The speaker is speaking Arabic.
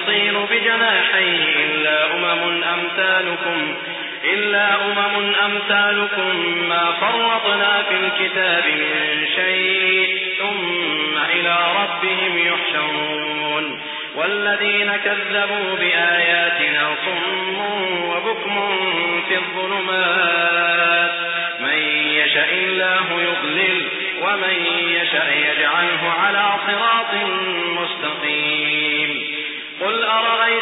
يطير بجناحيه إلا أمم أمثالكم إلا أمم أمثالكم ما فرطنا في الكتاب من شيء ثم إلى ربهم يحشرون. والذين كذبوا بآياتنا صم وبكم في الظلمات. من يشاء الله يضلل ومن يشاء يجعله على صراط